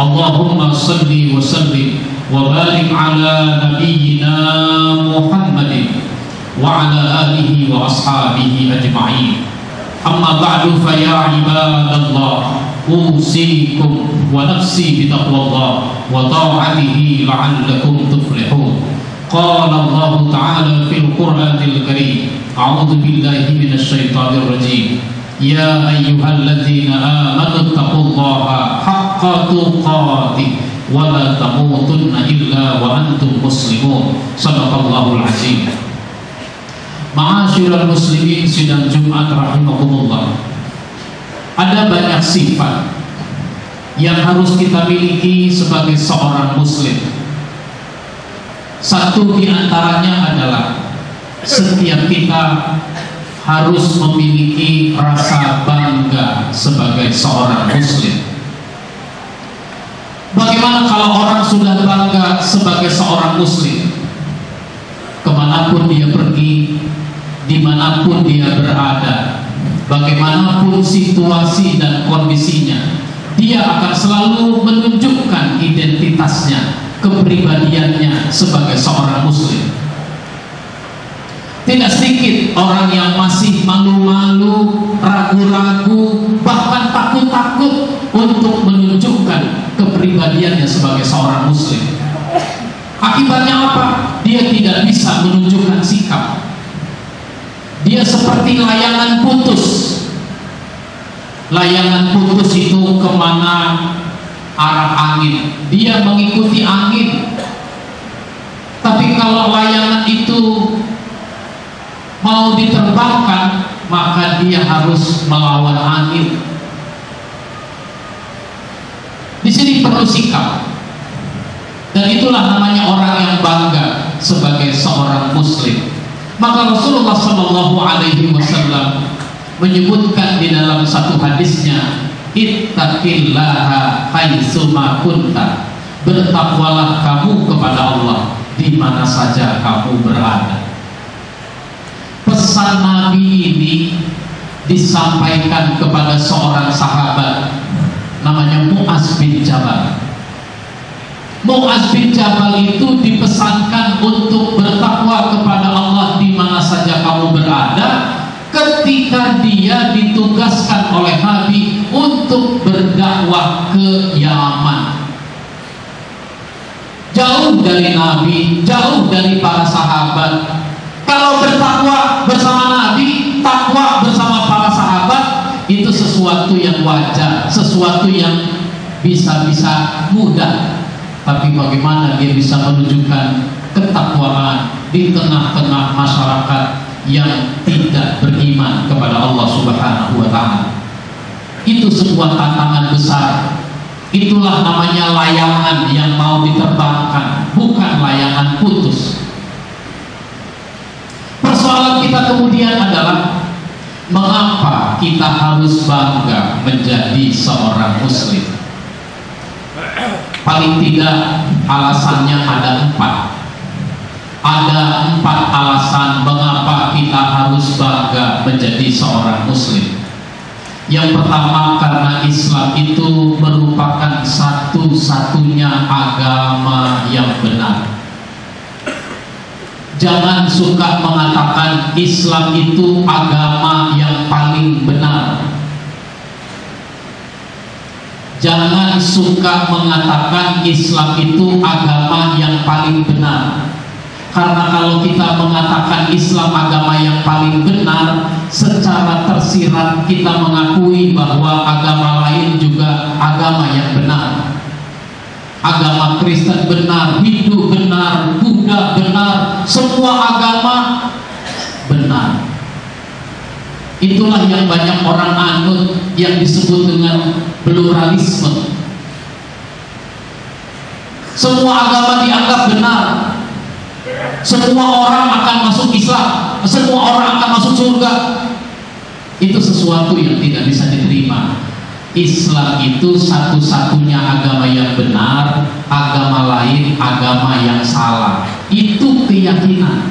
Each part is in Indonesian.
اللهم صل وسلم وبارك على نبينا محمد وعلى آله وأصحابه أجمعين. أما بعد فيا عباد الله أوصيكم ونفسي بتقوى الله وطاعته لعلكم تفلحون. قال الله تعالى في القرآن الكريم أعوذ بالله من الشيطان الرجيم. يا أيها الذين آمنوا اتقوا الله حق تقاته ولا تموتن إلا وأنتم مسلمون صدق الله العظيم Ma'asyiral muslimin sidang Jumat rahimakumullah Ada banyak sifat yang harus kita miliki sebagai seorang muslim Satu di antaranya adalah setiap kita harus memiliki rasa bangga sebagai seorang muslim. Bagaimana kalau orang sudah bangga sebagai seorang muslim? Ke mana pun dia pergi Di mana pun dia berada Bagaimanapun situasi dan kondisinya Dia akan selalu menunjukkan identitasnya Kepribadiannya sebagai seorang muslim Tidak sedikit orang yang masih malu-malu Ragu-ragu Bahkan takut-takut Untuk menunjukkan kepribadiannya sebagai seorang muslim. Akibatnya apa? dia tidak bisa menunjukkan sikap. Dia seperti layangan putus. Layangan putus itu ke mana arah angin? Dia mengikuti angin. Tapi kalau layangan itu mau diterbangkan maka dia harus melawan angin di sini perlu sikap. Dan itulah namanya orang yang bangga sebagai seorang muslim. Maka Rasulullah Shallallahu alaihi wasallam menyebutkan di dalam satu hadisnya, "Ittaqillaha haitsuma kunta." Bertakwalah kamu kepada Allah di mana saja kamu berada. Pesan Nabi ini disampaikan kepada seorang sahabat. Namanya Mu'az bin Jabal. Mu'az bin Jabal itu dipesankan untuk bertakwa kepada Allah di mana saja kamu berada ketika dia ditugaskan oleh Nabi untuk berdakwah ke Yaman. Jauh dari Nabi jauh dari para sahabat kalau bertakwa bersama Nabi takwa bersama para sahabat itu sesuatu yang wajar, sesuatu yang bisa-bisa mudah. Tapi bagaimana dia bisa menunjukkan ketakwaan di tengah-tengah masyarakat yang tidak beriman kepada Allah Subhanahu wa taala. Itu sebuah tantangan besar. Itulah namanya layangan yang mau diterbangkan, bukan layangan putus. Persoalan kita kemudian adalah Mengapa kita harus bangga menjadi seorang muslim? Paling tidak alasannya ada empat. Ada empat alasan mengapa kita harus bangga menjadi seorang muslim. Yang pertama karena Islam itu merupakan satu-satunya agama yang benar Jangan suka mengatakan Islam itu agama yang paling benar. Jangan suka mengatakan Islam itu agama yang paling benar. Karena kalau kita mengatakan Islam agama yang paling benar, secara tersirat kita mengakui bahwa agama lain juga agama yang benar agama Kristen benar, Hindu benar, Buddha benar, semua agama benar. Itulah yang banyak orang anut yang disebut dengan pluralisme. semua agama dianggap benar semua orang akan masuk Islam semua orang akan masuk surga itu sesuatu yang tidak bisa diterima Islam itu satu-satunya agama yang benar agama lain agama yang salah. Itu keyakinan.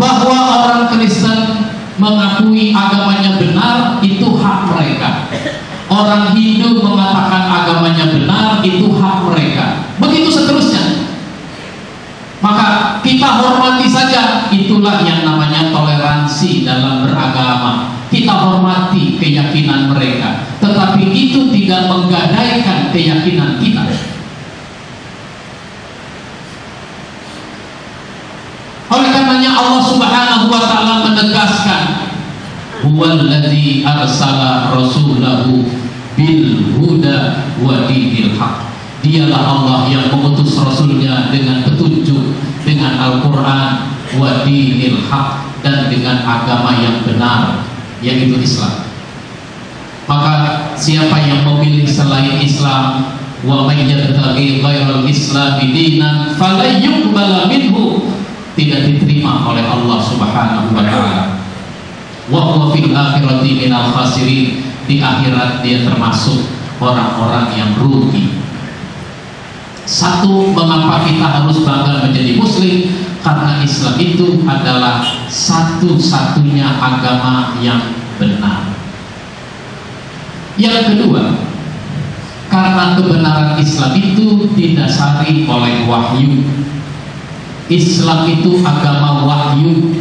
Bahwa orang Kristen mengakui agamanya benar itu hak mereka. Orang Hindu mengatakan agamanya benar itu hak mereka. Begitu seterusnya. Maka kita hormati saja itulah yang namanya toleransi dalam hormati keyakinan mereka. Tetapi itu tidak menggadaikan keyakinan kita. Oleh karenanya Allah subhanahu wa ta'ala menegaskan huwallazi arsala rasulahu bil huda wa dinil haq. Dialah Allah yang mengutus rasulnya dengan petunjuk dengan Al-Quran wa dinil haq dan dengan agama yang benar yaitu Islam. Maka siapa yang memilih selain Islam wa may yabtaghi ghairal islam dinan falan yuqbala minhu tidak diterima oleh Allah Subhanahu wa taala. Wa huwa fil akhirati minal khasirin di akhirat dia termasuk orang-orang yang rugi. Satu mengapa kita harus bangga menjadi muslim? Karena Islam itu adalah satu-satunya agama yang benar. Yang kedua karena kebenaran Islam itu didasari oleh wahyu. Islam itu agama wahyu.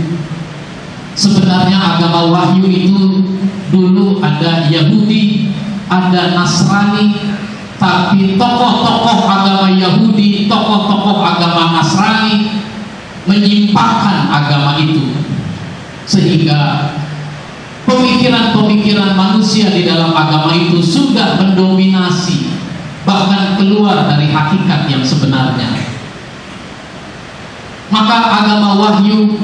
Sebenarnya agama wahyu itu dulu ada Yahudi ada Nasrani tapi tokoh-tokoh agama Yahudi tokoh-tokoh agama Nasrani menyimpangkan agama itu sehingga pemikiran-pemikiran manusia di dalam agama itu sudah mendominasi bahkan keluar dari hakikat yang sebenarnya. Maka agama wahyu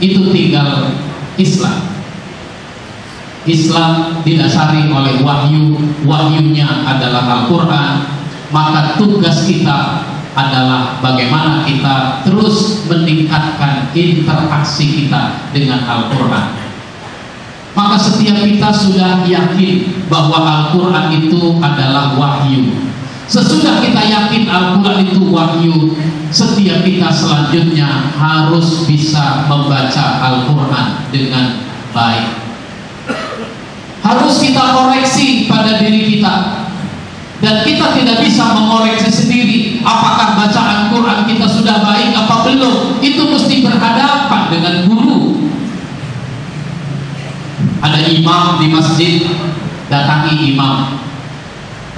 itu tinggal Islam. Islam didasari oleh wahyu. Wahyunya adalah Al-Quran. Maka tugas kita adalah bagaimana kita terus meningkatkan interaksi kita dengan Al-Quran. Maka setiap kita sudah yakin bahwa Al-Quran itu adalah wahyu. Sesudah kita yakin Al-Quran itu wahyu Setiap kita selanjutnya harus bisa membaca Al-Quran dengan baik. Harus kita koreksi pada diri kita. Dan kita tidak bisa mengoreksi sendiri Apakah bacaan Quran kita sudah baik apa belum? Itu mesti berhadapan dengan guru. Ada imam di masjid Datangi imam.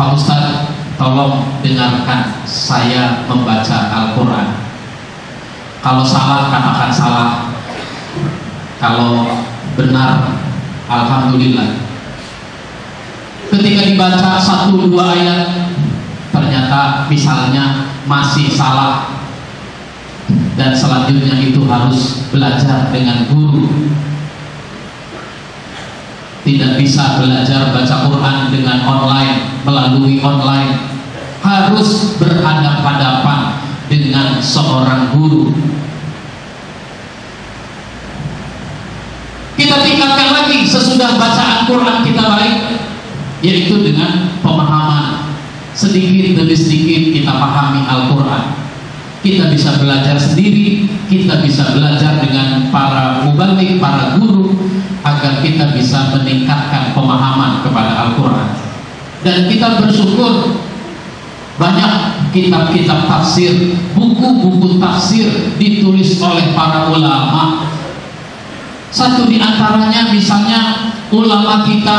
Pak Ustadz tolong dengarkan saya membaca Al-Quran. Kalau salah katakan salah. Kalau benar Alhamdulillah. Ketika dibaca satu dua ayat ternyata misalnya masih salah. Dan selanjutnya itu harus belajar dengan guru. Tidak bisa belajar baca Quran dengan online melalui online. Harus berhadapan-hadapan dengan seorang guru. Kita tingkatkan lagi sesudah bacaan Quran kita baik yaitu dengan pemahaman sedikit demi sedikit kita pahami Al-Quran kita bisa belajar sendiri kita bisa belajar dengan para mubalik, para guru agar kita bisa meningkatkan pemahaman kepada Al-Quran dan kita bersyukur banyak kitab-kitab tafsir, buku-buku tafsir ditulis oleh para ulama. Satu di antaranya misalnya ulama kita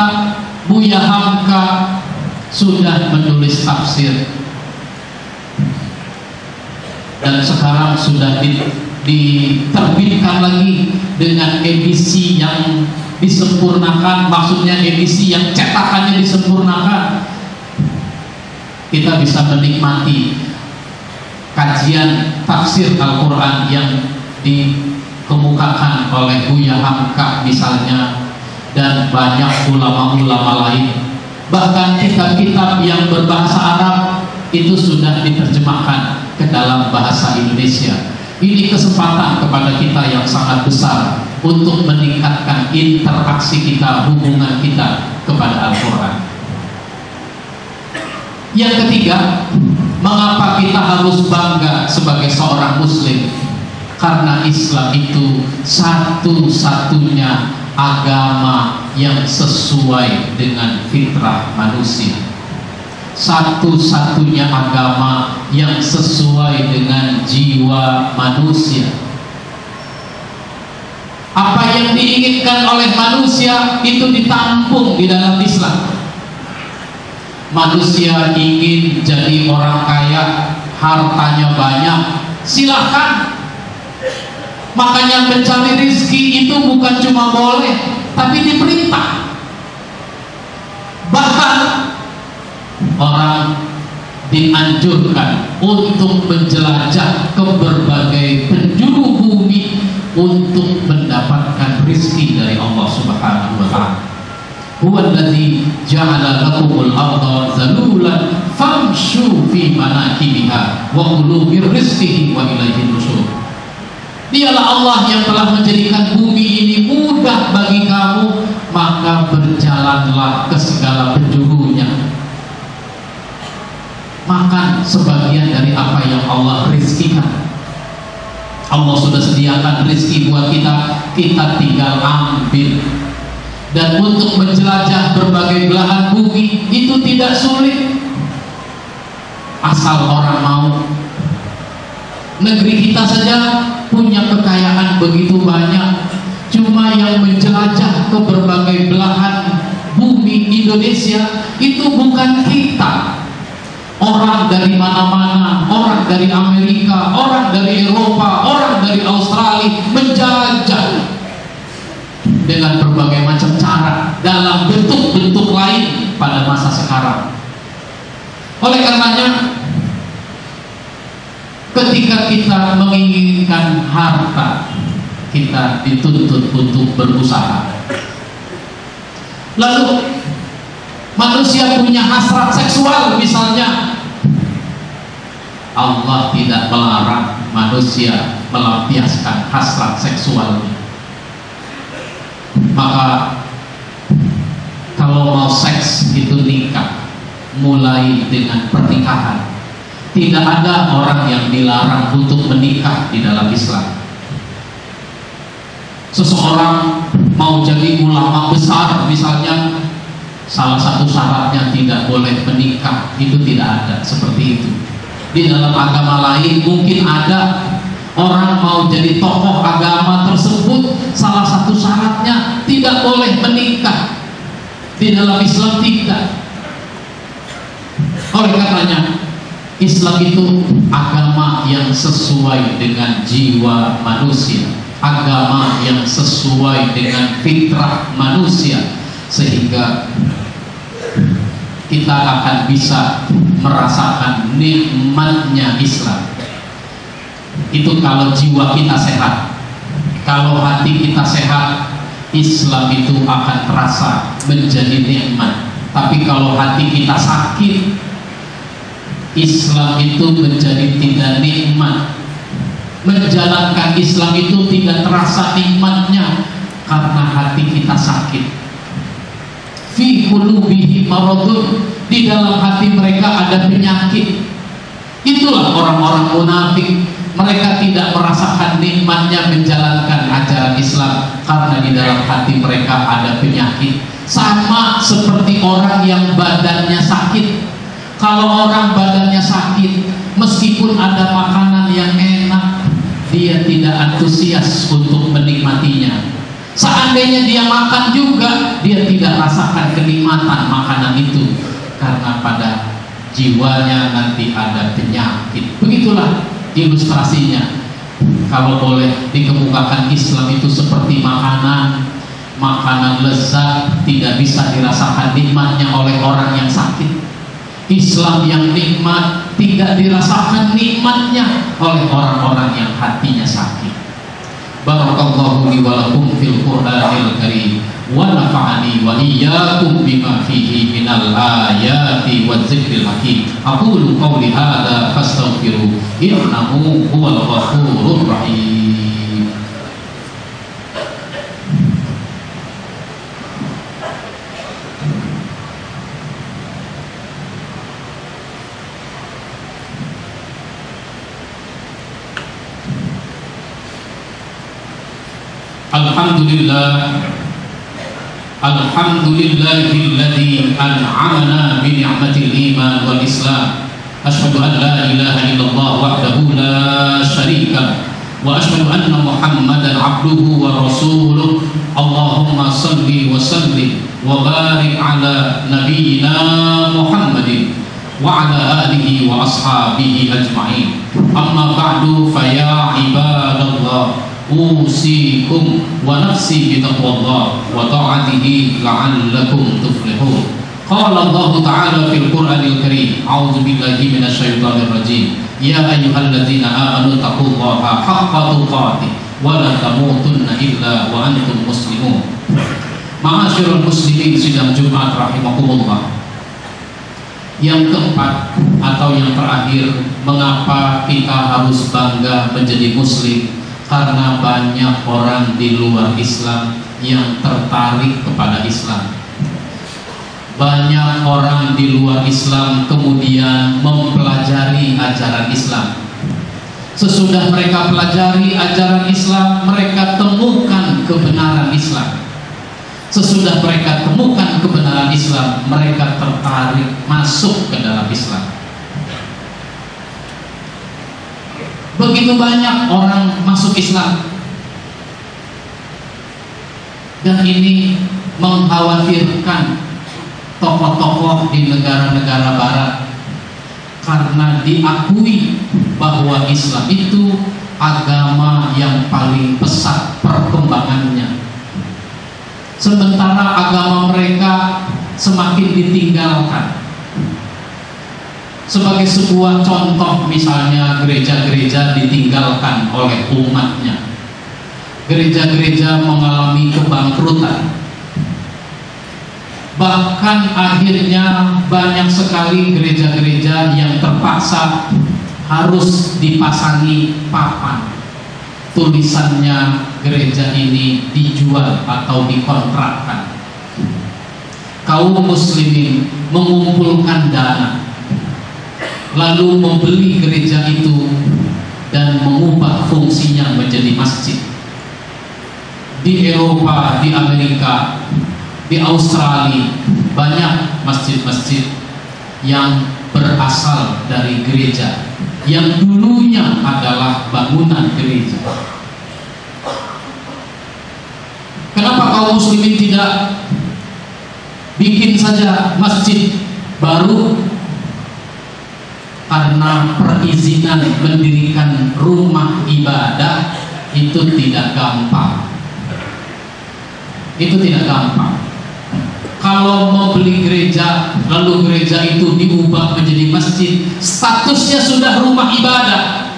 Buya Hamka sudah menulis tafsir. Dan sekarang sudah diterbitkan lagi dengan edisi yang disempurnakan. Maksudnya edisi yang cetakannya disempurnakan. Kita bisa menikmati kajian tafsir Al-Quran yang dikemukakan oleh Buya Hamka misalnya dan banyak ulama-ulama lain bahkan kitab-kitab yang berbahasa Arab itu sudah diterjemahkan ke dalam bahasa Indonesia. Ini kesempatan kepada kita yang sangat besar untuk meningkatkan interaksi kita, hubungan kita kepada Al-Quran. Yang ketiga, mengapa kita harus bangga sebagai seorang Muslim? Karena Islam itu satu-satunya agama yang sesuai dengan fitrah manusia. Satu-satunya agama yang sesuai dengan jiwa manusia. Apa yang diinginkan oleh manusia itu ditampung di dalam Islam. Manusia ingin jadi orang kaya hartanya banyak silahkan Makanya mencari rizki itu bukan cuma boleh, tapi diperintah. Bahkan orang dianjurkan untuk menjelajah ke berbagai penjuru bumi untuk mendapatkan rizki dari Allah Subhanahu wa taala. Huwa alladhi ja'ala lakumul arda zalulan famshu fi manakibiha wa kulu min rizqihi wa ilaihi nusyur. Dialah Allah yang telah menjadikan bumi ini mudah bagi kamu, maka berjalanlah ke segala penjurunya. Makan sebagian dari apa yang Allah rizkikan. Allah sudah sediakan rizki buat kita, kita tinggal ambil. Dan untuk menjelajah berbagai belahan bumi itu tidak sulit. Asal orang mau negeri kita saja punya kekayaan begitu banyak. Cuma yang menjelajah ke berbagai belahan bumi Indonesia itu bukan kita. Orang dari mana-mana orang dari Amerika orang dari Eropa orang dari Australia menjajah dengan berbagai macam cara dalam bentuk-bentuk lain pada masa sekarang. Oleh karenanya Ketika kita menginginkan harta, kita dituntut untuk berusaha. Lalu manusia punya hasrat seksual misalnya Allah tidak melarang manusia melampiaskan hasrat seksualnya maka kalau mau seks itu nikah mulai dengan pernikahan tidak ada orang yang dilarang untuk menikah di dalam Islam. Seseorang mau jadi ulama besar misalnya salah satu syaratnya tidak boleh menikah itu tidak ada seperti itu. Di dalam agama lain mungkin ada orang mau jadi tokoh agama tersebut salah satu syaratnya tidak boleh menikah. Di dalam Islam tidak. Oleh karenanya Islam itu agama yang sesuai dengan jiwa manusia. Agama yang sesuai dengan fitrah manusia. Sehingga kita akan bisa merasakan nikmatnya Islam. Itu kalau jiwa kita sehat. Kalau hati kita sehat Islam itu akan terasa menjadi nikmat. Tapi kalau hati kita sakit Islam itu menjadi tidak nikmat. Menjalankan Islam itu tidak terasa nikmatnya karena hati kita sakit. Fi qulubihi maradun. Di dalam hati mereka ada penyakit. Itulah orang-orang munafik. Mereka tidak merasakan nikmatnya menjalankan ajaran Islam karena di dalam hati mereka ada penyakit. Sama seperti orang yang badannya sakit kalau orang badannya sakit, meskipun ada makanan yang enak, dia tidak antusias untuk menikmatinya. Seandainya dia makan juga, dia tidak rasakan kenikmatan makanan itu karena pada jiwanya nanti ada penyakit. Begitulah ilustrasinya. Kalau boleh dikemukakan Islam itu seperti makanan, makanan lezat tidak bisa dirasakan nikmatnya oleh orang yang sakit Islam yang nikmat tidak dirasakan nikmatnya oleh orang-orang yang hatinya sakit. Barakallahu li wa lakum fil Qur'anil Karim wa nafa'ani wa iyyakum bima fihi minal ayati wa dzikril hakim. Aqulu qawli hadza fastaghfiru innahu huwal ghafurur rahim. الحمد لله. الحمد لله الذي أنعمنا بنعمة الإيمان والإسلام. أشهد أن لا إله إلا الله وحده لا شريك له وأشهد أن محمدا عبده ورسوله. اللهم صل وسلم وبارك على نبينا محمد وعلى آله وأصحابه أجمعين. أما بعد فيا عباد الله usikum wa nafsi bitaqwallah wa ta'atihi la'allakum tuflihun qala Allah ta'ala fil Qur'anil Karim a'udzu billahi minasy rajim ya ayyuhalladzina amanu taqullaha haqqa tuqatih wa la tamutunna illa wa antum muslimun Ma'asyiral muslimin sidang Jumat rahimakumullah yang keempat atau yang terakhir mengapa kita harus bangga menjadi muslim? Karena banyak orang di luar Islam Yang tertarik kepada Islam. Banyak orang di luar Islam Kemudian mempelajari ajaran Islam. Sesudah mereka pelajari ajaran Islam Mereka temukan kebenaran Islam. Sesudah mereka temukan kebenaran Islam, mereka tertarik masuk ke dalam Islam. Begitu banyak orang masuk Islam. Dan ini mengkhawatirkan tokoh-tokoh di negara-negara barat. Karena diakui bahwa Islam itu agama yang paling pesat perkembangannya. Sementara agama mereka semakin ditinggalkan sebagai sebuah contoh misalnya gereja-gereja ditinggalkan oleh umatnya. Gereja-gereja mengalami kebangkrutan. Bahkan akhirnya banyak sekali gereja-gereja yang terpaksa harus dipasangi papan. Tulisannya gereja ini dijual atau dikontrakkan. Kaum muslimin mengumpulkan dana lalu membeli gereja itu dan mengubah fungsinya menjadi masjid di Eropa, di Amerika, di Australia banyak masjid-masjid yang berasal dari gereja yang dulunya adalah bangunan gereja. Kenapa kaum muslimin tidak bikin saja masjid baru? Karena perizinan mendirikan rumah ibadah itu tidak gampang. Itu tidak gampang. Kalau mau beli gereja lalu gereja itu diubah menjadi masjid statusnya sudah rumah ibadah.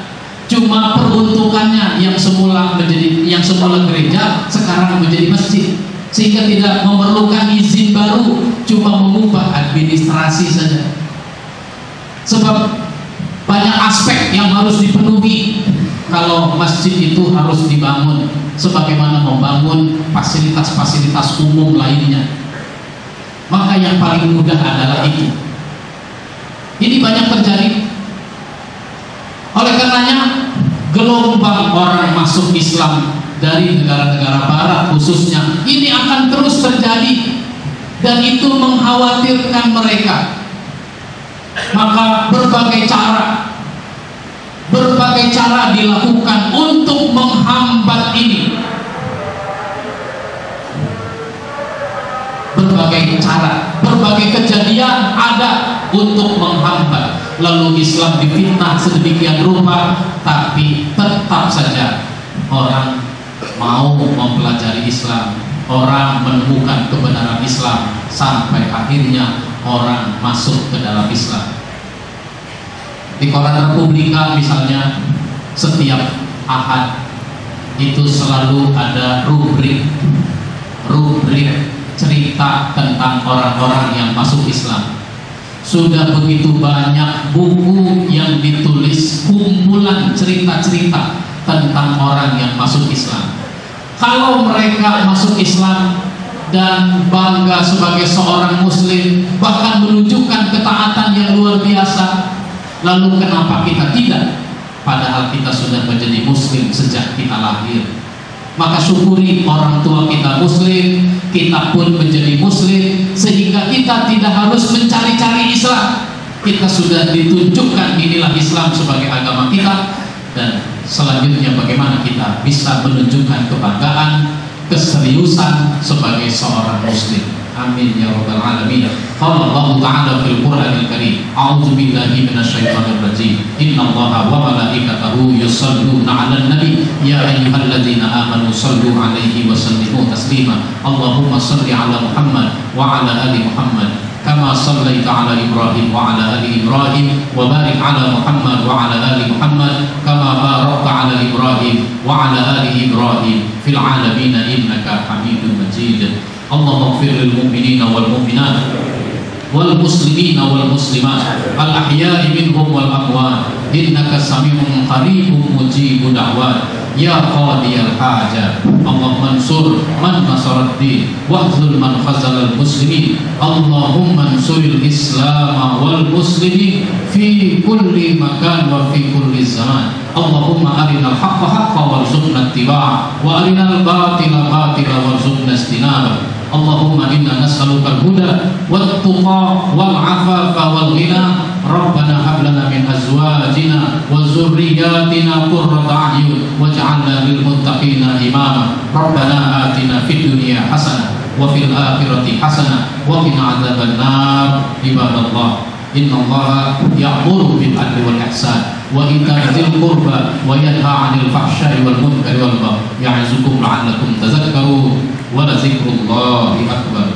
Cuma peruntukannya yang semula menjadi yang semula gereja sekarang menjadi masjid. Sehingga tidak memerlukan izin baru cuma mengubah administrasi saja. Sebab banyak aspek yang harus dipenuhi. Kalau masjid itu harus dibangun sebagaimana membangun fasilitas-fasilitas umum lainnya. Maka yang paling mudah adalah itu. Ini banyak terjadi. Oleh karenanya gelombang orang masuk Islam dari negara-negara barat khususnya ini akan terus terjadi. Dan itu mengkhawatirkan mereka maka berbagai cara berbagai cara dilakukan untuk menghambat ini berbagai cara, berbagai kejadian ada untuk menghambat. Lalu Islam difitnah sedemikian rupa, tapi tetap saja orang mau mempelajari Islam, orang menemukan kebenaran Islam sampai akhirnya orang masuk ke dalam Islam. Di koran Republika misalnya setiap ahad itu selalu ada rubrik. Rubrik cerita tentang orang-orang yang masuk Islam. Sudah begitu banyak buku yang ditulis kumpulan cerita-cerita tentang orang yang masuk Islam. Kalau mereka masuk Islam dan bangga sebagai seorang muslim bahkan menunjukkan ketaatan yang luar biasa. Lalu kenapa kita tidak? Padahal kita sudah menjadi muslim sejak kita lahir. Maka syukuri orang tua kita muslim kita pun menjadi muslim sehingga kita tidak harus mencari-cari Islam. Kita sudah ditunjukkan inilah Islam sebagai agama kita. Dan selanjutnya bagaimana kita bisa menunjukkan kebanggaan keseriusan sebagai seorang muslim. Amin ya rabbal alamin. Qala Allah ta'ala fil Qur'anil Karim. A'udzu billahi minasyaitonir rajim innallaha wa malaikatahu yusalluna 'alan nabi. Ya ayyuhalladzina amanu sallu 'alaihi wa sallimu taslima. Allahumma salli 'ala Muhammad wa 'ala ali Muhammad كما صليت على إبراهيم وعلى آل إبراهيم وبارك على محمد وعلى آل محمد كما باركت على إبراهيم وعلى آل إبراهيم في العالمين إنك حميد مجيد. اللهم اغفر للمؤمنين والمؤمنات والمسلمين والمسلمات الأحياء منهم والأموات إنك سميع قريب مجيب دعوات. Ya Qadiyal Hajat Allah mansur man nasarat Wahzul man khazal al Mansur Allahumma ansuril islam wal Muslimi, Fi kulli makan wa fi kulli zaman. Allahumma arinal haqqa haqqa warzuqna tibaa Wa arinal batila batila warzuqna istinaba Allahumma inna nas'aluka al-huda Wat tuqa wal afafa wal ghina ربنا هب لنا من أزواجنا وذرياتنا قرة أعين واجعلنا للمتقين إماما. ربنا آتنا في الدنيا حسنة وفي الآخرة حسنة وقنا عذاب النار. عباد الله إن الله يأمر بالعدل والإحسان وإيتاء ذي القربى وينهى عن الفحشاء والمنكر والبغي يعظكم لعلكم تذكرون. ولذكر الله أكبر.